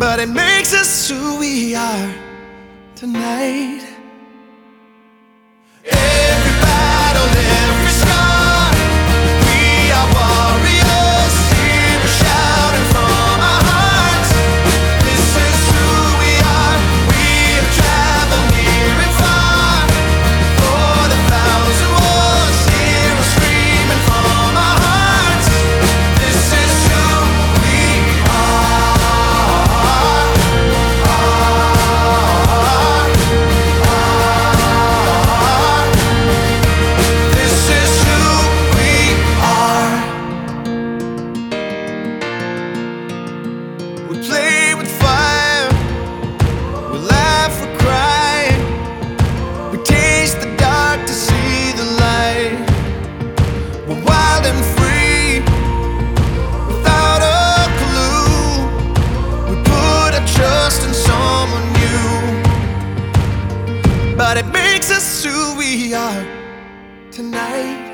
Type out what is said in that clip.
but it makes us who we are tonight. Us who we are tonight.